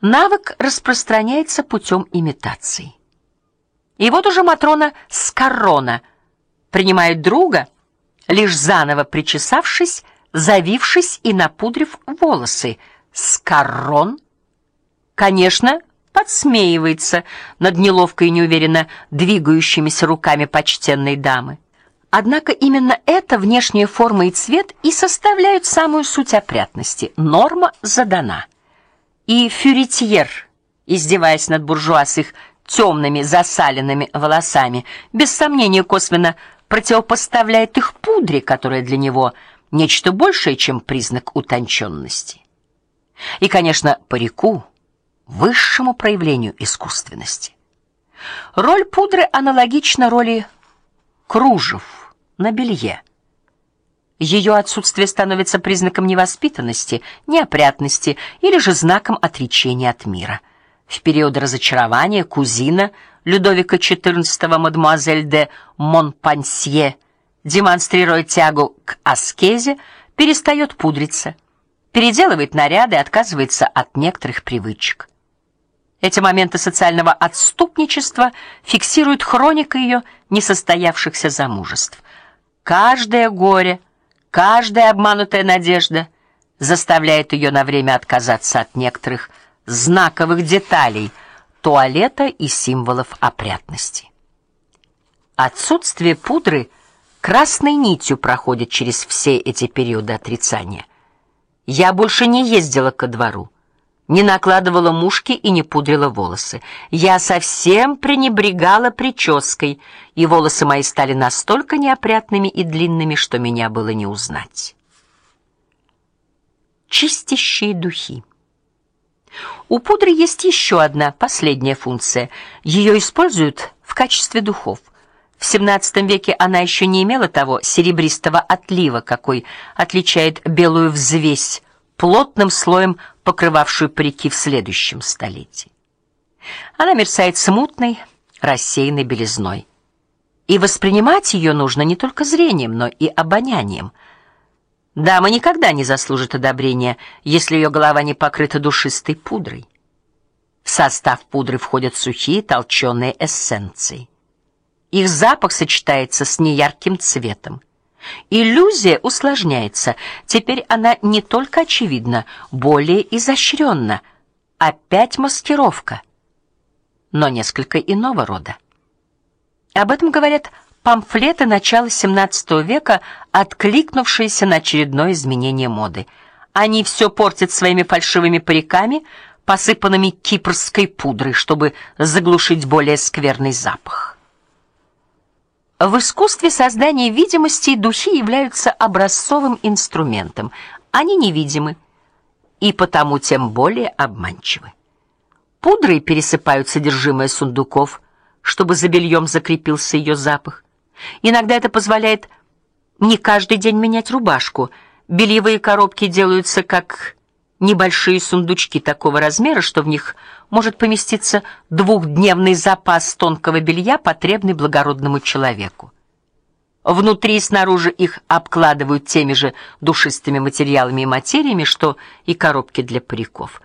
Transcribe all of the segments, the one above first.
Навык распространяется путем имитации. И вот уже матрона Скорона принимает друга, лишь заново причесавшись, завившись и напудрив волосы. Скорон, конечно, подсмеивается над неловко и неуверенно двигающимися руками почтенной дамы. Однако именно эта внешняя форма и цвет и составляют самую суть опрятности. Норма задана. И фюритьер, издеваясь над буржуа с их темными засаленными волосами, без сомнения косвенно противопоставляет их пудре, которая для него нечто большее, чем признак утонченности. И, конечно, парику высшему проявлению искусственности. Роль пудры аналогична роли кружев на белье. Ее отсутствие становится признаком невоспитанности, неопрятности или же знаком отречения от мира. В период разочарования кузина Людовика XIV мадемуазель де Монпансье, демонстрируя тягу к аскезе, перестает пудриться, переделывает наряды, отказывается от некоторых привычек. Эти моменты социального отступничества фиксирует хроника ее несостоявшихся замужеств. Каждое горе, каждая обманутая надежда заставляет ее на время отказаться от некоторых знаковых деталей туалета и символов опрятности. Отсутствие пудры красной нитью проходит через все эти периоды отрицания. Я больше не ездила ко двору не накладывала мушки и не пудрила волосы. Я совсем пренебрегала прической, и волосы мои стали настолько неопрятными и длинными, что меня было не узнать. Чистящие духи. У пудры есть еще одна, последняя функция. Ее используют в качестве духов. В XVII веке она еще не имела того серебристого отлива, какой отличает белую взвесь плотным слоем покрывавшую парики в следующем столетии. Она мерцает смутной, рассеянной белизной. И воспринимать ее нужно не только зрением, но и обонянием. Дама никогда не заслужит одобрения, если ее голова не покрыта душистой пудрой. В состав пудры входят сухие толченые эссенции. Их запах сочетается с неярким цветом. Иллюзия усложняется. Теперь она не только очевидна, более изощренна. Опять маскировка, но несколько иного рода. Об этом говорят памфлеты начала XVII века, откликнувшиеся на очередное изменение моды. Они все портят своими фальшивыми париками, посыпанными кипрской пудрой, чтобы заглушить более скверный запах. В искусстве создания видимости духи являются образцовым инструментом. Они невидимы и потому тем более обманчивы. Пудрой пересыпают содержимое сундуков, чтобы за бельем закрепился ее запах. Иногда это позволяет не каждый день менять рубашку. Бельевые коробки делаются как небольшие сундучки такого размера, что в них может поместиться двухдневный запас тонкого белья, потребный благородному человеку. Внутри и снаружи их обкладывают теми же душистыми материалами и материями, что и коробки для париков.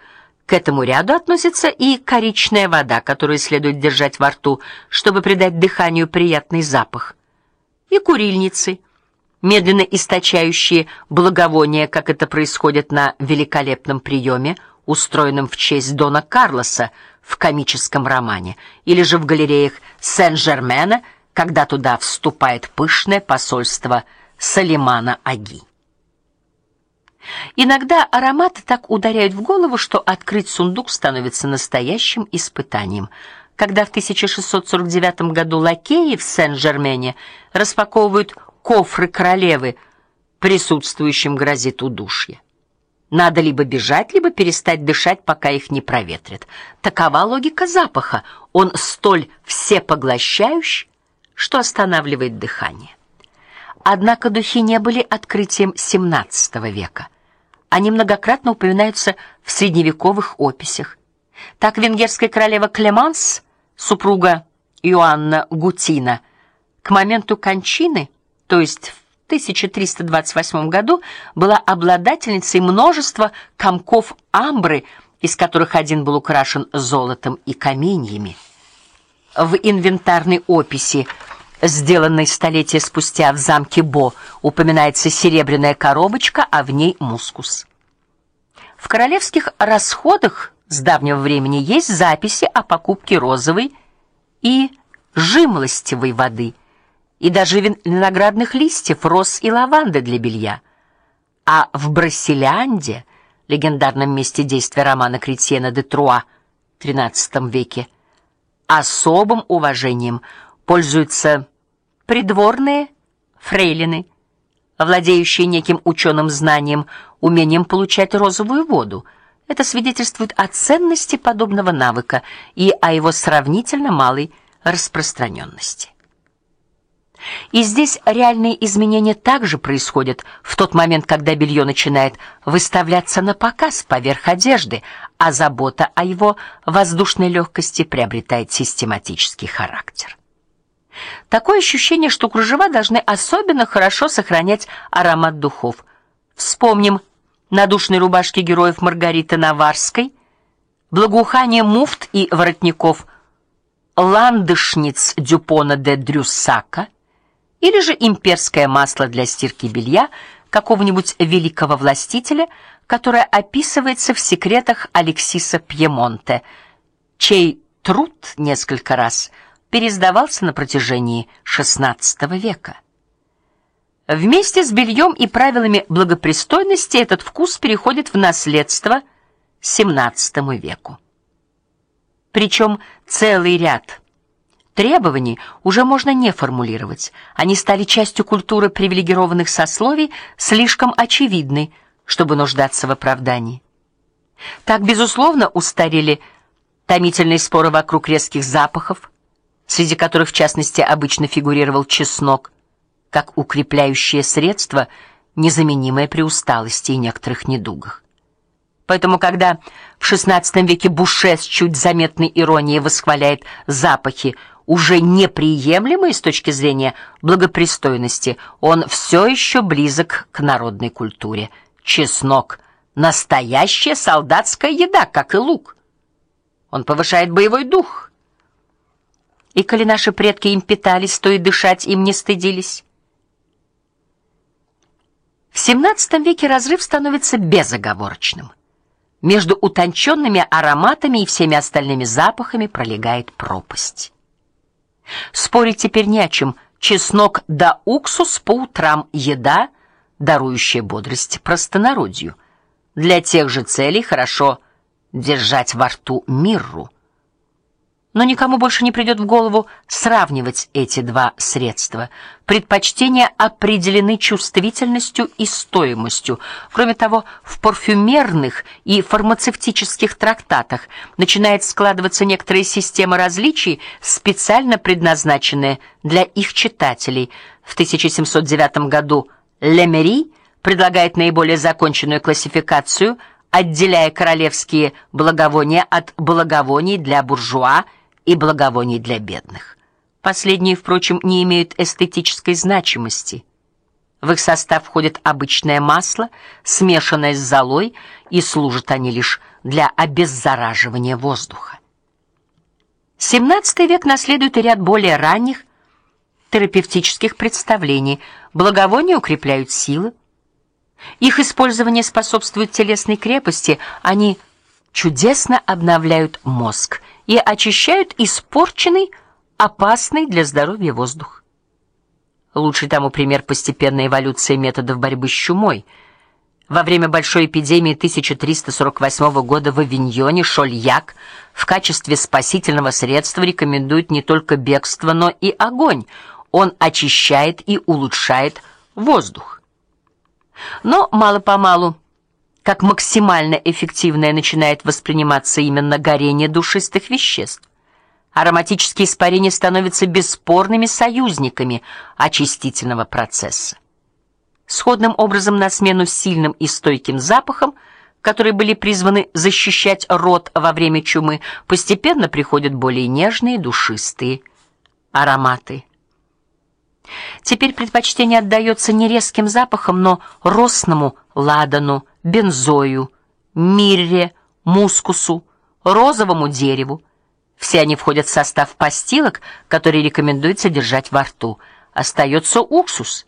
К этому ряду относится и коричная вода, которую следует держать во рту, чтобы придать дыханию приятный запах. И курильницы – медленно источающие благовония, как это происходит на великолепном приеме, устроенном в честь дона Карлоса в комическом романе, или же в галереях Сен-Жермена, когда туда вступает пышное посольство Салимана Аги. Иногда ароматы так ударяют в голову, что открыть сундук становится настоящим испытанием. Когда в 1649 году лакеи в Сен-Жермене распаковывают кофры королевы, присутствующим грозит удушье. Надо либо бежать, либо перестать дышать, пока их не проветрят. Такова логика запаха. Он столь всепоглощающий, что останавливает дыхание. Однако духи не были открытием XVII века. Они многократно упоминаются в средневековых описях. Так венгерская королева Клеманс, супруга Иоанна Гутина, к моменту кончины то есть в 1328 году была обладательницей множества комков амбры из которых один был украшен золотом и каменьями. В инвентарной описи, сделанной столетия спустя в замке Бо, упоминается серебряная коробочка, а в ней мускус. В королевских расходах с давнего времени есть записи о покупке розовой и жимолостевой воды и даже виноградных листьев, роз и лаванды для белья. А в Брасилянде, легендарном месте действия романа Кретьена де Труа XIII веке, особым уважением пользуются придворные фрейлины, владеющие неким ученым знанием, умением получать розовую воду. Это свидетельствует о ценности подобного навыка и о его сравнительно малой распространенности. И здесь реальные изменения также происходят в тот момент, когда белье начинает выставляться на показ поверх одежды, а забота о его воздушной легкости приобретает систематический характер. Такое ощущение, что кружева должны особенно хорошо сохранять аромат духов. Вспомним надушные рубашки героев Маргариты Наварской, благоухание муфт и воротников ландышниц Дюпона де Дрюссака или же имперское масло для стирки белья какого-нибудь великого властителя, которое описывается в секретах Алексиса Пьемонте, чей труд несколько раз переиздавался на протяжении XVI века. Вместе с бельем и правилами благопристойности этот вкус переходит в наследство XVII веку. Причем целый ряд требований уже можно не формулировать. Они стали частью культуры привилегированных сословий, слишком очевидны, чтобы нуждаться в оправдании. Так безусловно устарели томительные споры вокруг резких запахов, среди которых в частности обычно фигурировал чеснок, как укрепляющее средство, незаменимое при усталости и некоторых недугах. Поэтому когда в XVI веке Буше с чуть заметной иронией восхваляет запахи, уже неприемлемые с точки зрения благопристойности, он все еще близок к народной культуре. Чеснок настоящая солдатская еда, как и лук. Он повышает боевой дух. И коли наши предки им питались, то и дышать им не стыдились. В XVII веке разрыв становится безоговорочным. Между утонченными ароматами и всеми остальными запахами пролегает пропасть. Спорить теперь не о чем. Чеснок да уксус по утрам еда, дарующая бодрость простонародью. Для тех же целей хорошо держать во рту мирру но никому больше не придет в голову сравнивать эти два средства. Предпочтения определены чувствительностью и стоимостью. Кроме того, в парфюмерных и фармацевтических трактатах начинает складываться некоторая система различий, специально предназначенная для их читателей. В 1709 году Лемери предлагает наиболее законченную классификацию, отделяя королевские благовония от благовоний для буржуа и благовоний для бедных. Последние, впрочем, не имеют эстетической значимости. В их состав входит обычное масло, смешанное с золой, и служат они лишь для обеззараживания воздуха. XVII век наследует и ряд более ранних терапевтических представлений. Благовония укрепляют силы. Их использование способствует телесной крепости, они чудесно обновляют мозг и очищают испорченный, опасный для здоровья воздух. Лучший тому пример постепенной эволюции методов борьбы с чумой. Во время большой эпидемии 1348 года в Авиньоне Шольяк в качестве спасительного средства рекомендует не только бегство, но и огонь. Он очищает и улучшает воздух. Но мало-помалу как максимально эффективное начинает восприниматься именно горение душистых веществ. Ароматические испарения становятся бесспорными союзниками очистительного процесса. Сходным образом на смену сильным и стойким запахам, которые были призваны защищать рот во время чумы, постепенно приходят более нежные, душистые ароматы. Теперь предпочтение отдается не резким запахам, но росному ладану, бензою, мирре, мускусу, розовому дереву. Все они входят в состав постилок, которые рекомендуется держать во рту. Остается уксус.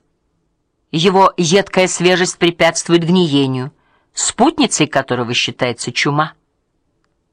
Его едкая свежесть препятствует гниению, спутницей которого считается чума.